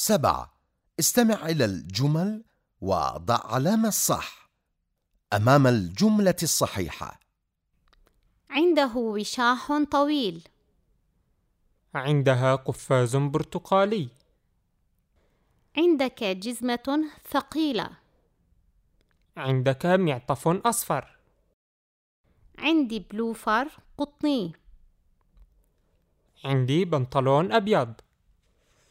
سبعة. استمع إلى الجمل وضع علامة الصح أمام الجملة الصحيحة. عنده وشاح طويل. عندها قفاز برتقالي. عندك جزمة ثقيلة. عندك معطف أصفر. عندي بلوفر قطني. عندي بنطلون أبيض.